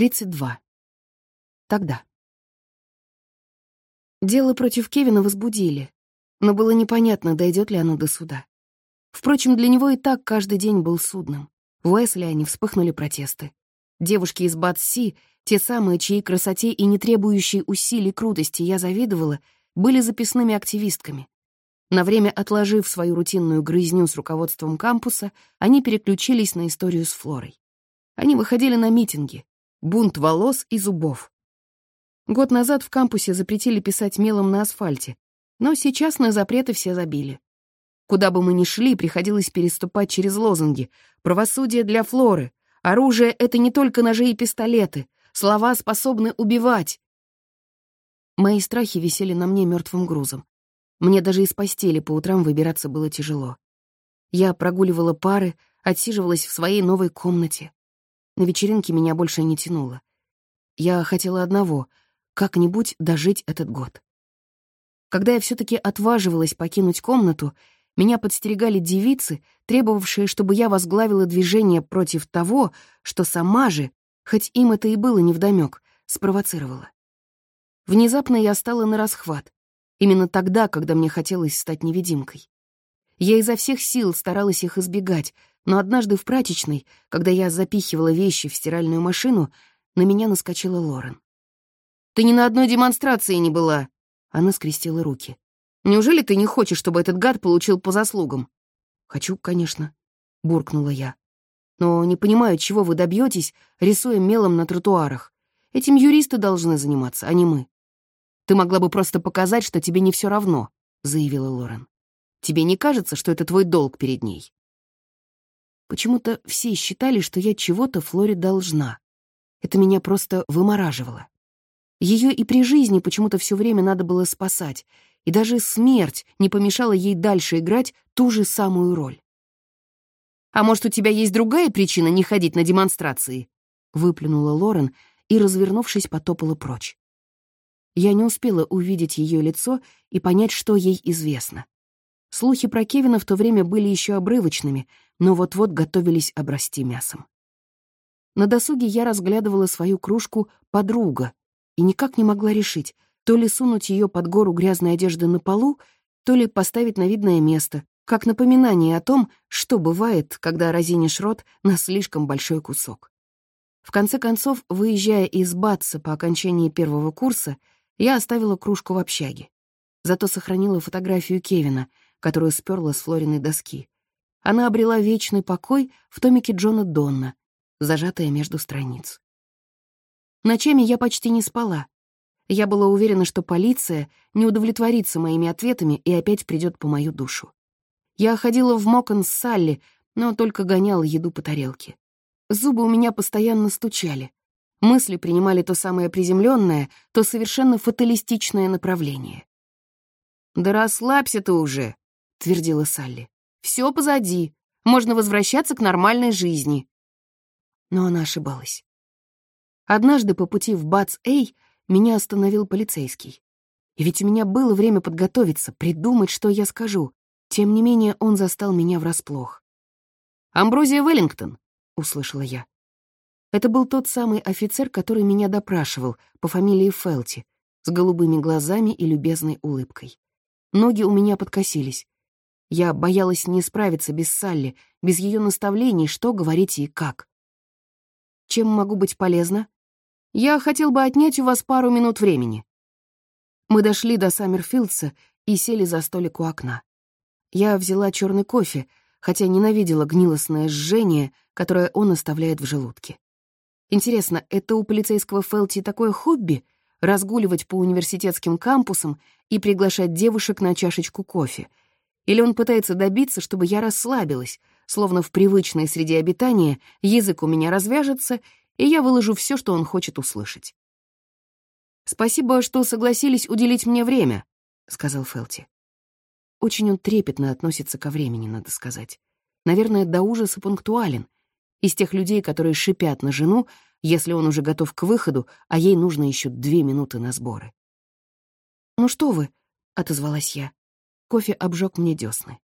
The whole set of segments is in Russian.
32. Тогда. Дело против Кевина возбудили, но было непонятно, дойдет ли оно до суда. Впрочем, для него и так каждый день был судным. В Уэсли они вспыхнули протесты. Девушки из Батси, те самые, чьей красоте и не требующей усилий крутости я завидовала, были записными активистками. На время отложив свою рутинную грызню с руководством кампуса, они переключились на историю с Флорой. Они выходили на митинги. Бунт волос и зубов. Год назад в кампусе запретили писать мелом на асфальте, но сейчас на запреты все забили. Куда бы мы ни шли, приходилось переступать через лозунги. Правосудие для Флоры. Оружие — это не только ножи и пистолеты. Слова способны убивать. Мои страхи висели на мне мертвым грузом. Мне даже из постели по утрам выбираться было тяжело. Я прогуливала пары, отсиживалась в своей новой комнате. На вечеринке меня больше не тянуло. Я хотела одного — как-нибудь дожить этот год. Когда я все таки отваживалась покинуть комнату, меня подстерегали девицы, требовавшие, чтобы я возглавила движение против того, что сама же, хоть им это и было невдомёк, спровоцировала. Внезапно я стала на расхват. Именно тогда, когда мне хотелось стать невидимкой. Я изо всех сил старалась их избегать, но однажды в прачечной, когда я запихивала вещи в стиральную машину, на меня наскочила Лорен. «Ты ни на одной демонстрации не была!» Она скрестила руки. Неужели ты не хочешь, чтобы этот гад получил по заслугам?» «Хочу, конечно», — буркнула я. «Но не понимаю, чего вы добьетесь, рисуя мелом на тротуарах. Этим юристы должны заниматься, а не мы». «Ты могла бы просто показать, что тебе не все равно», — заявила Лорен. «Тебе не кажется, что это твой долг перед ней?» Почему-то все считали, что я чего-то Флоре должна. Это меня просто вымораживало. Ее и при жизни почему-то все время надо было спасать, и даже смерть не помешала ей дальше играть ту же самую роль. «А может, у тебя есть другая причина не ходить на демонстрации?» — выплюнула Лорен и, развернувшись, потопала прочь. Я не успела увидеть ее лицо и понять, что ей известно. Слухи про Кевина в то время были еще обрывочными, но вот-вот готовились обрасти мясом. На досуге я разглядывала свою кружку «подруга» и никак не могла решить, то ли сунуть ее под гору грязной одежды на полу, то ли поставить на видное место, как напоминание о том, что бывает, когда разинишь рот на слишком большой кусок. В конце концов, выезжая из Батса по окончании первого курса, я оставила кружку в общаге. Зато сохранила фотографию Кевина, которую сперла с Флориной доски. Она обрела вечный покой в томике Джона Донна, зажатая между страниц. Ночами я почти не спала, я была уверена, что полиция не удовлетворится моими ответами и опять придет по мою душу. Я ходила в Мокон с Салли, но только гоняла еду по тарелке. Зубы у меня постоянно стучали. Мысли принимали то самое приземленное, то совершенно фаталистичное направление. «Да расслабься ты уже», — твердила Салли. «Все позади. Можно возвращаться к нормальной жизни». Но она ошибалась. Однажды по пути в Бац-Эй меня остановил полицейский. И ведь у меня было время подготовиться, придумать, что я скажу. Тем не менее, он застал меня врасплох. «Амброзия Веллингтон», — услышала я. Это был тот самый офицер, который меня допрашивал по фамилии Фелти, с голубыми глазами и любезной улыбкой. Ноги у меня подкосились. Я боялась не справиться без Салли, без ее наставлений, что говорить и как. «Чем могу быть полезна?» Я хотел бы отнять у вас пару минут времени». Мы дошли до Саммерфилдса и сели за столик у окна. Я взяла черный кофе, хотя ненавидела гнилостное жжение, которое он оставляет в желудке. Интересно, это у полицейского Фелти такое хобби — разгуливать по университетским кампусам и приглашать девушек на чашечку кофе? Или он пытается добиться, чтобы я расслабилась, словно в привычной среде обитания язык у меня развяжется, и я выложу все, что он хочет услышать. «Спасибо, что согласились уделить мне время», — сказал Фелти. Очень он трепетно относится ко времени, надо сказать. Наверное, до ужаса пунктуален. Из тех людей, которые шипят на жену, если он уже готов к выходу, а ей нужно еще две минуты на сборы. «Ну что вы?» — отозвалась я. Кофе обжег мне десны.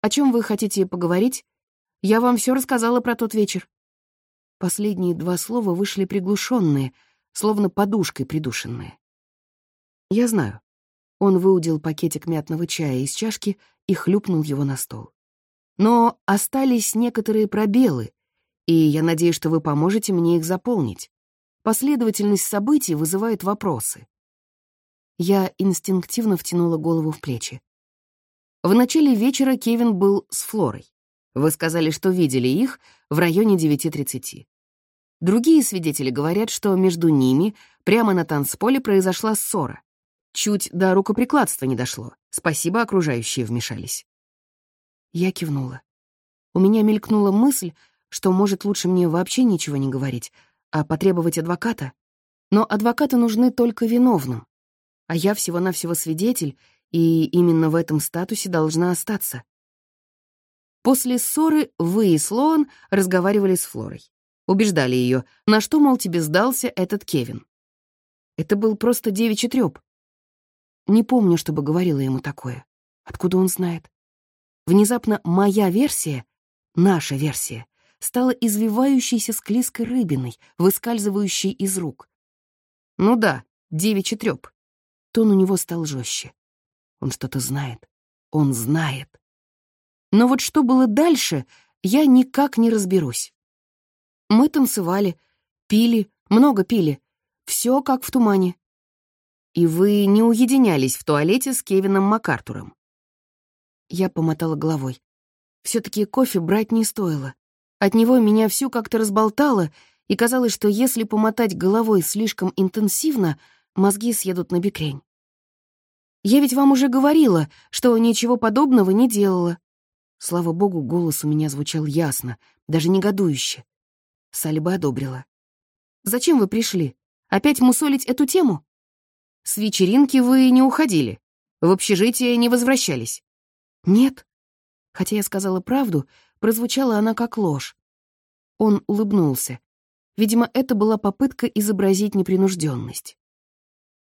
«О чем вы хотите поговорить? Я вам все рассказала про тот вечер». Последние два слова вышли приглушенные, словно подушкой придушенные. «Я знаю». Он выудил пакетик мятного чая из чашки и хлюпнул его на стол. «Но остались некоторые пробелы, и я надеюсь, что вы поможете мне их заполнить. Последовательность событий вызывает вопросы». Я инстинктивно втянула голову в плечи. В начале вечера Кевин был с Флорой. Вы сказали, что видели их в районе 9.30. Другие свидетели говорят, что между ними прямо на танцполе произошла ссора. Чуть до рукоприкладства не дошло. Спасибо, окружающие вмешались. Я кивнула. У меня мелькнула мысль, что, может, лучше мне вообще ничего не говорить, а потребовать адвоката. Но адвокаты нужны только виновным. А я всего-навсего свидетель и именно в этом статусе должна остаться. После ссоры вы и Слоан разговаривали с Флорой. Убеждали ее, на что, мол, тебе сдался этот Кевин. Это был просто девичий трёп. Не помню, чтобы говорила ему такое. Откуда он знает? Внезапно моя версия, наша версия, стала извивающейся склизкой рыбиной, выскальзывающей из рук. Ну да, девичий трёп. Тон у него стал жестче. Он что-то знает. Он знает. Но вот что было дальше, я никак не разберусь. Мы танцевали, пили, много пили. Все как в тумане. И вы не уединялись в туалете с Кевином МакАртуром? Я помотала головой. все таки кофе брать не стоило. От него меня всю как-то разболтало, и казалось, что если помотать головой слишком интенсивно, мозги съедут на бекрень. Я ведь вам уже говорила, что ничего подобного не делала. Слава богу, голос у меня звучал ясно, даже негодующе. Сальба одобрила. «Зачем вы пришли? Опять мусолить эту тему?» «С вечеринки вы не уходили. В общежитие не возвращались». «Нет». Хотя я сказала правду, прозвучала она как ложь. Он улыбнулся. Видимо, это была попытка изобразить непринужденность.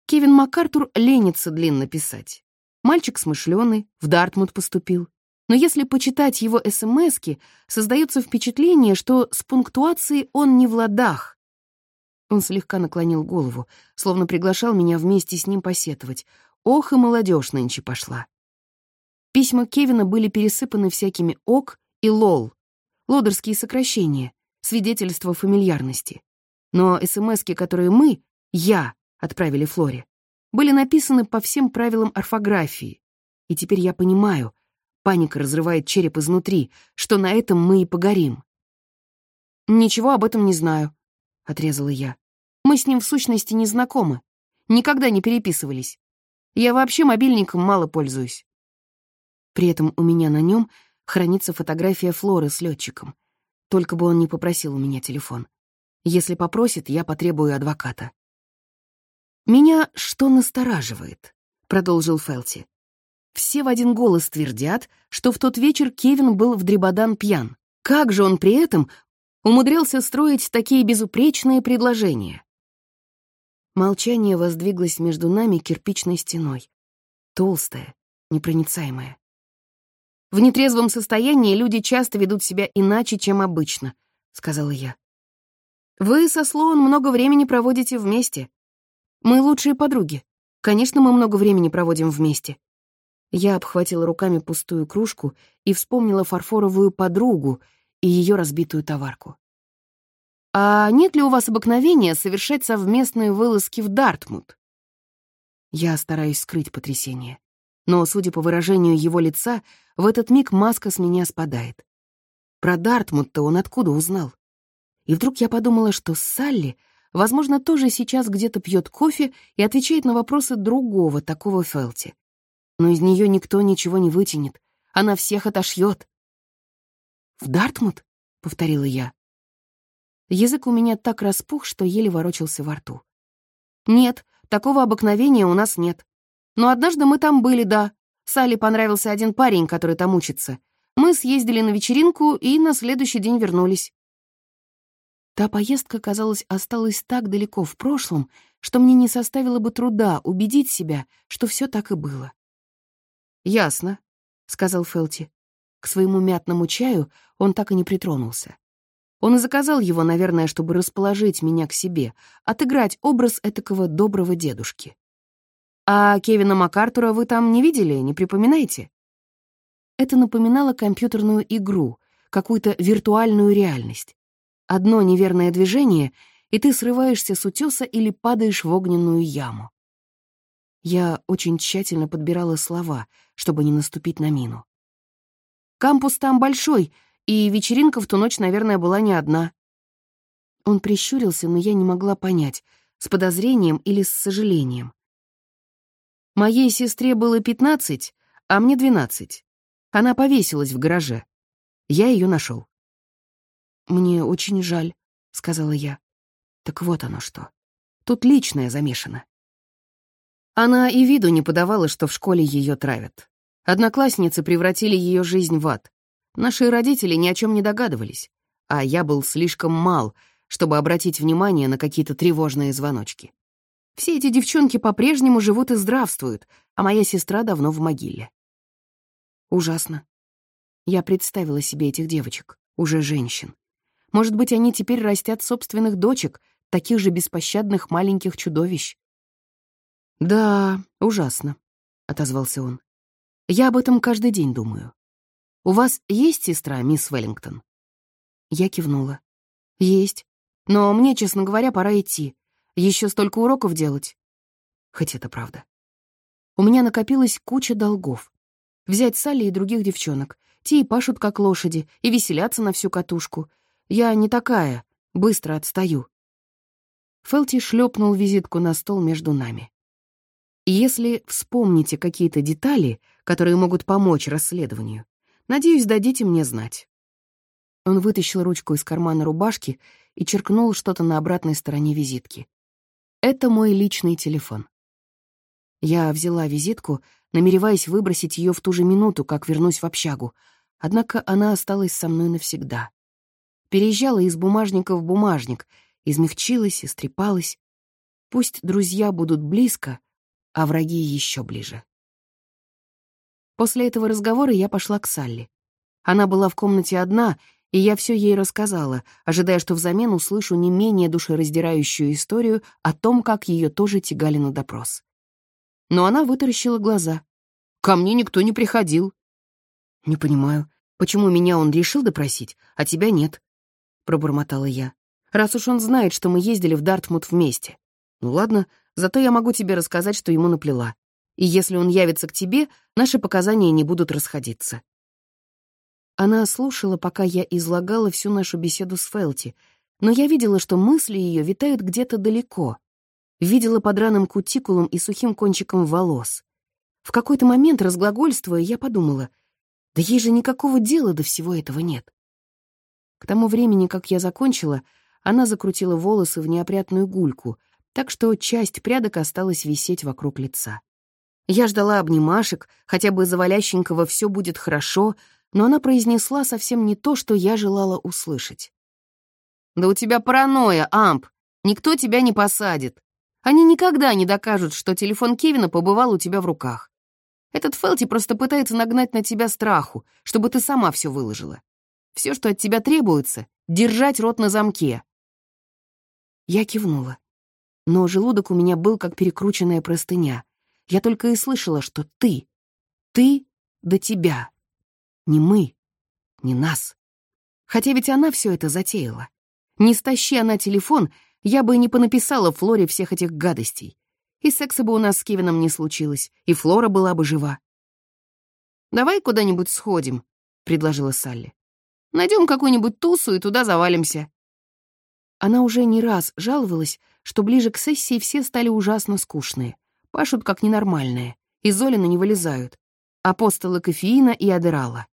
Кевин МакАртур ленится длинно писать. Мальчик смышленый, в Дартмут поступил. Но если почитать его СМСки, создается впечатление, что с пунктуацией он не в ладах. Он слегка наклонил голову, словно приглашал меня вместе с ним посетовать. Ох, и молодежь нынче пошла. Письма Кевина были пересыпаны всякими «ок» и «лол», лодерские сокращения, свидетельства фамильярности. Но СМСки, которые мы, я, отправили Флоре, были написаны по всем правилам орфографии. И теперь я понимаю, паника разрывает череп изнутри, что на этом мы и погорим. «Ничего об этом не знаю», — отрезала я. «Мы с ним в сущности не знакомы, никогда не переписывались. Я вообще мобильником мало пользуюсь». При этом у меня на нем хранится фотография Флоры с летчиком. Только бы он не попросил у меня телефон. Если попросит, я потребую адвоката. «Меня что настораживает?» — продолжил Фелти. «Все в один голос твердят, что в тот вечер Кевин был в дребодан пьян. Как же он при этом умудрился строить такие безупречные предложения?» Молчание воздвиглось между нами кирпичной стеной. Толстая, непроницаемая. «В нетрезвом состоянии люди часто ведут себя иначе, чем обычно», — сказала я. «Вы со Слоун много времени проводите вместе. Мы лучшие подруги. Конечно, мы много времени проводим вместе. Я обхватила руками пустую кружку и вспомнила фарфоровую подругу и ее разбитую товарку. «А нет ли у вас обыкновения совершать совместные вылазки в Дартмут?» Я стараюсь скрыть потрясение. Но, судя по выражению его лица, в этот миг маска с меня спадает. Про Дартмут-то он откуда узнал? И вдруг я подумала, что Салли — возможно, тоже сейчас где-то пьет кофе и отвечает на вопросы другого, такого Фелти. Но из нее никто ничего не вытянет. Она всех отошьет. «В Дартмут?» — повторила я. Язык у меня так распух, что еле ворочался во рту. «Нет, такого обыкновения у нас нет. Но однажды мы там были, да. Салли понравился один парень, который там учится. Мы съездили на вечеринку и на следующий день вернулись. Та поездка, казалось, осталась так далеко в прошлом, что мне не составило бы труда убедить себя, что все так и было. «Ясно», — сказал Фелти. К своему мятному чаю он так и не притронулся. Он и заказал его, наверное, чтобы расположить меня к себе, отыграть образ этакого доброго дедушки. «А Кевина МакАртура вы там не видели, не припоминаете?» Это напоминало компьютерную игру, какую-то виртуальную реальность. Одно неверное движение, и ты срываешься с утеса или падаешь в огненную яму. Я очень тщательно подбирала слова, чтобы не наступить на мину. «Кампус там большой, и вечеринка в ту ночь, наверное, была не одна». Он прищурился, но я не могла понять, с подозрением или с сожалением. Моей сестре было пятнадцать, а мне двенадцать. Она повесилась в гараже. Я ее нашел. «Мне очень жаль», — сказала я. «Так вот оно что. Тут личное замешано». Она и виду не подавала, что в школе ее травят. Одноклассницы превратили ее жизнь в ад. Наши родители ни о чем не догадывались, а я был слишком мал, чтобы обратить внимание на какие-то тревожные звоночки. Все эти девчонки по-прежнему живут и здравствуют, а моя сестра давно в могиле. Ужасно. Я представила себе этих девочек, уже женщин. Может быть, они теперь растят собственных дочек, таких же беспощадных маленьких чудовищ. «Да, ужасно», — отозвался он. «Я об этом каждый день думаю. У вас есть сестра, мисс Веллингтон?» Я кивнула. «Есть. Но мне, честно говоря, пора идти. Еще столько уроков делать». Хоть это правда. У меня накопилась куча долгов. Взять Салли и других девчонок, те и пашут как лошади, и веселятся на всю катушку. Я не такая, быстро отстаю. Фелти шлепнул визитку на стол между нами. Если вспомните какие-то детали, которые могут помочь расследованию, надеюсь, дадите мне знать. Он вытащил ручку из кармана рубашки и черкнул что-то на обратной стороне визитки. Это мой личный телефон. Я взяла визитку, намереваясь выбросить ее в ту же минуту, как вернусь в общагу, Однако она осталась со мной навсегда. Переезжала из бумажника в бумажник, измягчилась, истрепалась. Пусть друзья будут близко, а враги еще ближе. После этого разговора я пошла к Салли. Она была в комнате одна, и я все ей рассказала, ожидая, что взамен услышу не менее душераздирающую историю о том, как ее тоже тягали на допрос. Но она вытаращила глаза. «Ко мне никто не приходил». «Не понимаю, Почему меня он решил допросить, а тебя нет?» — пробормотала я. «Раз уж он знает, что мы ездили в Дартмут вместе. Ну ладно, зато я могу тебе рассказать, что ему наплела. И если он явится к тебе, наши показания не будут расходиться». Она слушала, пока я излагала всю нашу беседу с Фелти, но я видела, что мысли ее витают где-то далеко. Видела под раным кутикулом и сухим кончиком волос. В какой-то момент, разглагольствуя, я подумала — да ей же никакого дела до всего этого нет. К тому времени, как я закончила, она закрутила волосы в неопрятную гульку, так что часть прядок осталась висеть вокруг лица. Я ждала обнимашек, хотя бы завалященького «все будет хорошо», но она произнесла совсем не то, что я желала услышать. «Да у тебя паранойя, Амп! Никто тебя не посадит. Они никогда не докажут, что телефон Кевина побывал у тебя в руках. Этот Фелти просто пытается нагнать на тебя страху, чтобы ты сама все выложила. Все, что от тебя требуется — держать рот на замке». Я кивнула. Но желудок у меня был как перекрученная простыня. Я только и слышала, что ты, ты до тебя. Не мы, не нас. Хотя ведь она все это затеяла. Не стащи она телефон, я бы не понаписала Флоре всех этих гадостей и секса бы у нас с Кевином не случилось, и Флора была бы жива. «Давай куда-нибудь сходим», — предложила Салли. «Найдем какую-нибудь тусу и туда завалимся». Она уже не раз жаловалась, что ближе к сессии все стали ужасно скучные, пашут как ненормальные, из Золина не вылезают. Апостолы кофеина и адерала.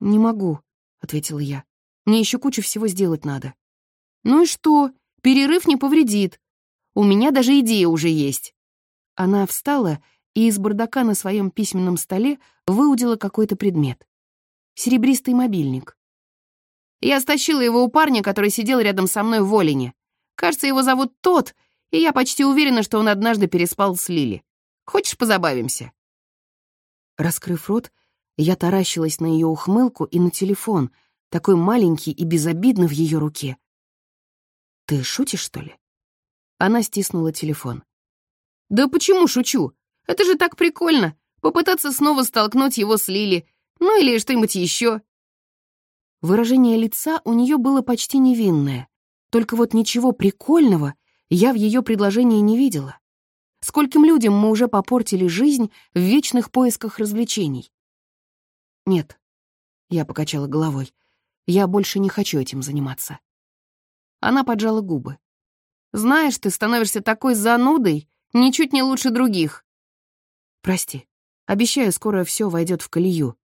«Не могу», — ответила я. «Мне еще кучу всего сделать надо». «Ну и что? Перерыв не повредит. У меня даже идея уже есть». Она встала и из бардака на своем письменном столе выудила какой-то предмет. Серебристый мобильник. Я стащила его у парня, который сидел рядом со мной в Олине. Кажется, его зовут Тот, и я почти уверена, что он однажды переспал с Лили. Хочешь, позабавимся?» Раскрыв рот, я таращилась на ее ухмылку и на телефон, такой маленький и безобидный в ее руке. «Ты шутишь, что ли?» Она стиснула телефон. «Да почему шучу? Это же так прикольно! Попытаться снова столкнуть его с Лили, ну или что-нибудь еще. Выражение лица у нее было почти невинное, только вот ничего прикольного я в ее предложении не видела. Скольким людям мы уже попортили жизнь в вечных поисках развлечений? Нет, я покачала головой, я больше не хочу этим заниматься. Она поджала губы. Знаешь, ты становишься такой занудой, ничуть не лучше других. Прости, обещаю, скоро все войдет в колею.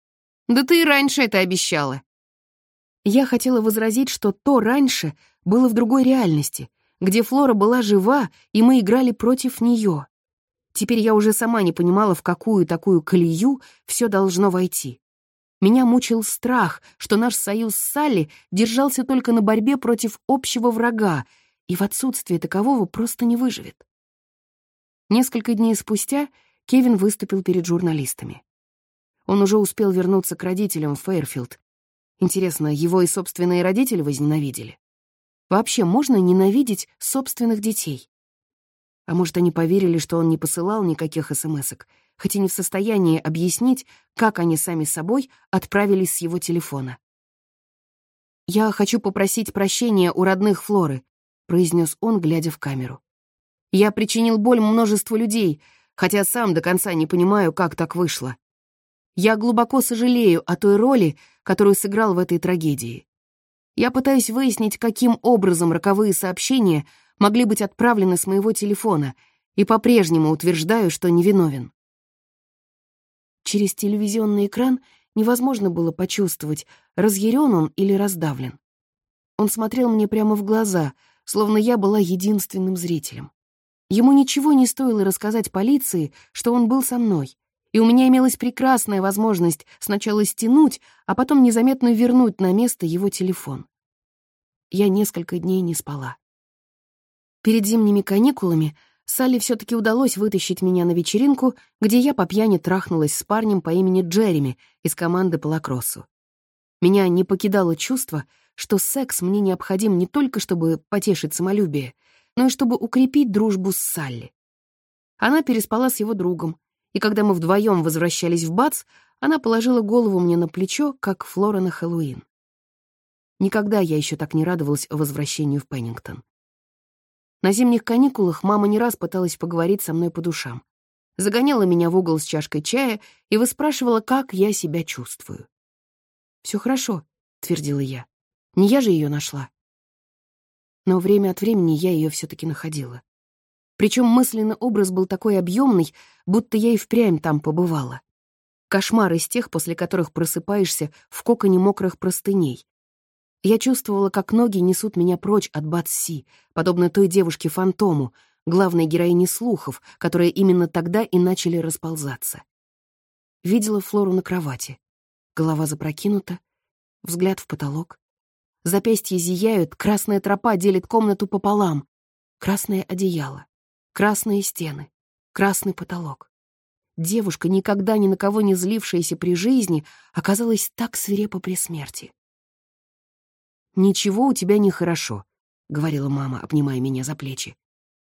Да ты и раньше это обещала. Я хотела возразить, что то раньше было в другой реальности, где Флора была жива, и мы играли против нее. Теперь я уже сама не понимала, в какую такую колею все должно войти. Меня мучил страх, что наш союз с Салли держался только на борьбе против общего врага, и в отсутствии такового просто не выживет. Несколько дней спустя Кевин выступил перед журналистами. Он уже успел вернуться к родителям в Фейерфилд, Интересно, его и собственные родители возненавидели? Вообще, можно ненавидеть собственных детей? А может, они поверили, что он не посылал никаких смс-ок, хоть и не в состоянии объяснить, как они сами собой отправились с его телефона. «Я хочу попросить прощения у родных Флоры», — произнес он, глядя в камеру. «Я причинил боль множеству людей, хотя сам до конца не понимаю, как так вышло. Я глубоко сожалею о той роли, которую сыграл в этой трагедии. Я пытаюсь выяснить, каким образом роковые сообщения могли быть отправлены с моего телефона, и по-прежнему утверждаю, что невиновен. Через телевизионный экран невозможно было почувствовать, разъярен он или раздавлен. Он смотрел мне прямо в глаза, словно я была единственным зрителем. Ему ничего не стоило рассказать полиции, что он был со мной, и у меня имелась прекрасная возможность сначала стянуть, а потом незаметно вернуть на место его телефон. Я несколько дней не спала. Перед зимними каникулами Салли все таки удалось вытащить меня на вечеринку, где я по пьяни трахнулась с парнем по имени Джереми из команды по лакроссу. Меня не покидало чувство, что секс мне необходим не только, чтобы потешить самолюбие, но и чтобы укрепить дружбу с Салли. Она переспала с его другом, и когда мы вдвоем возвращались в Бац, она положила голову мне на плечо, как Флора на Хэллоуин. Никогда я еще так не радовалась возвращению в Пеннингтон. На зимних каникулах мама не раз пыталась поговорить со мной по душам. Загоняла меня в угол с чашкой чая и выспрашивала, как я себя чувствую. Все хорошо», — твердила я. «Не я же ее нашла». Но время от времени я ее все таки находила. Причем мысленный образ был такой объемный, будто я и впрямь там побывала. Кошмар из тех, после которых просыпаешься в коконе мокрых простыней. Я чувствовала, как ноги несут меня прочь от Батси, подобно той девушке-фантому, главной героине слухов, которые именно тогда и начали расползаться. Видела Флору на кровати. Голова запрокинута, взгляд в потолок. Запястья зияют, красная тропа делит комнату пополам. Красное одеяло. Красные стены, красный потолок. Девушка, никогда ни на кого не злившаяся при жизни, оказалась так свирепо при смерти. «Ничего у тебя нехорошо», — говорила мама, обнимая меня за плечи.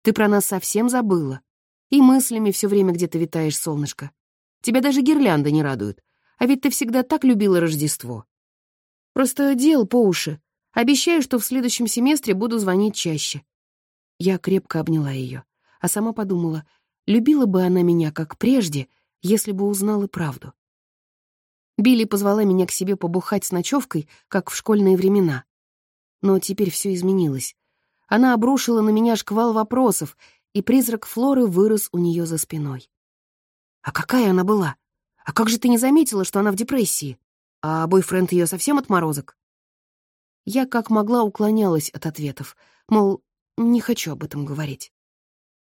«Ты про нас совсем забыла. И мыслями все время где-то витаешь, солнышко. Тебя даже гирлянда не радует. А ведь ты всегда так любила Рождество. Просто дел по уши. Обещаю, что в следующем семестре буду звонить чаще». Я крепко обняла ее а сама подумала, любила бы она меня как прежде, если бы узнала правду. Билли позвала меня к себе побухать с ночевкой, как в школьные времена. Но теперь все изменилось. Она обрушила на меня шквал вопросов, и призрак Флоры вырос у нее за спиной. «А какая она была? А как же ты не заметила, что она в депрессии? А бойфренд ее совсем отморозок?» Я как могла уклонялась от ответов, мол, не хочу об этом говорить.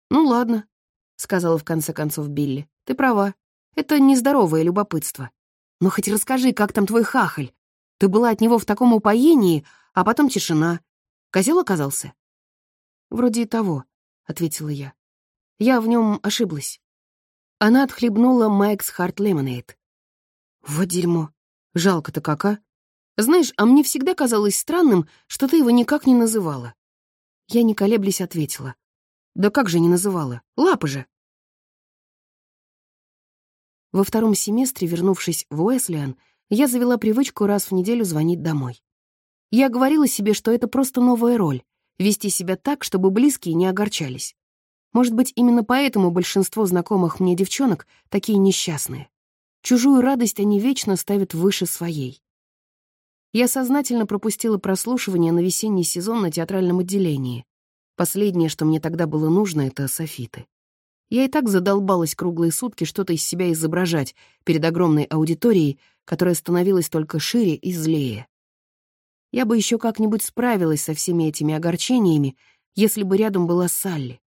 «Ну ладно», — сказала в конце концов Билли. «Ты права. Это нездоровое любопытство. Но хоть расскажи, как там твой хахаль? Ты была от него в таком упоении, а потом тишина. Козел оказался?» «Вроде и того», — ответила я. «Я в нем ошиблась». Она отхлебнула Майкс Харт Лемонейд. «Вот дерьмо. Жалко-то как, а? Знаешь, а мне всегда казалось странным, что ты его никак не называла. Я, не колеблясь, ответила. Да как же не называла? Лапы же. Во втором семестре, вернувшись в Уэслиан, я завела привычку раз в неделю звонить домой. Я говорила себе, что это просто новая роль — вести себя так, чтобы близкие не огорчались. Может быть, именно поэтому большинство знакомых мне девчонок такие несчастные. Чужую радость они вечно ставят выше своей. Я сознательно пропустила прослушивание на весенний сезон на театральном отделении. Последнее, что мне тогда было нужно, — это софиты. Я и так задолбалась круглые сутки что-то из себя изображать перед огромной аудиторией, которая становилась только шире и злее. Я бы еще как-нибудь справилась со всеми этими огорчениями, если бы рядом была Салли.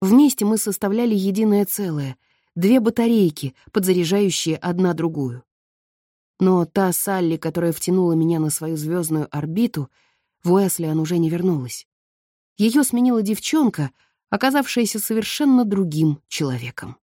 Вместе мы составляли единое целое, две батарейки, подзаряжающие одна другую. Но та Салли, которая втянула меня на свою звездную орбиту, в Уэслиан уже не вернулась. Ее сменила девчонка, оказавшаяся совершенно другим человеком.